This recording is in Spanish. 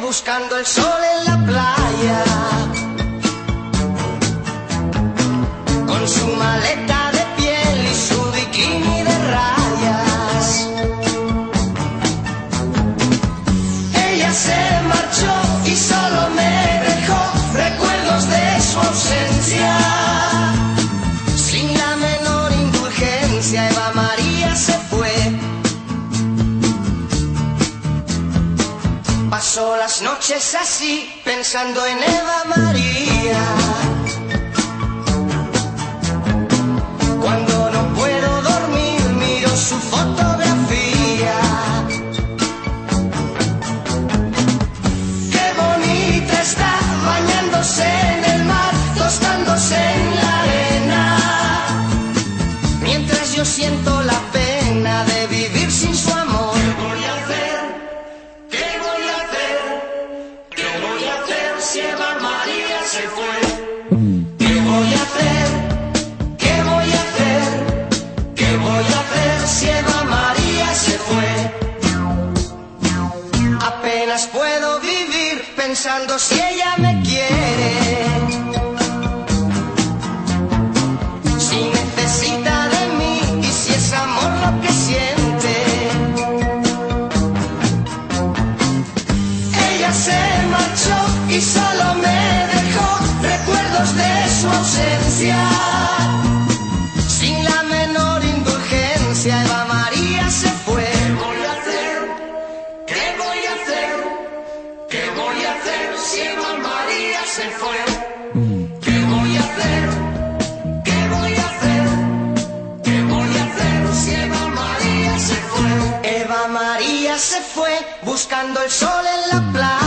buscando el sol en la playa. Pasó las noches así, pensando en Eva María. Cuando ¿Qué voy a hacer? ¿Qué voy a hacer? ¿Qué voy a hacer si Eva María se fue? Apenas puedo vivir pensando si ella me quiere. Si necesita de mí y ausencia. Sin la menor indulgencia, Eva María se fue. ¿Qué voy a hacer? ¿Qué voy a hacer? ¿Qué voy a hacer si Eva María se fue? ¿Qué voy a hacer? ¿Qué voy a hacer? ¿Qué voy a hacer si Eva María se fue? Eva María se fue buscando el sol en la playa.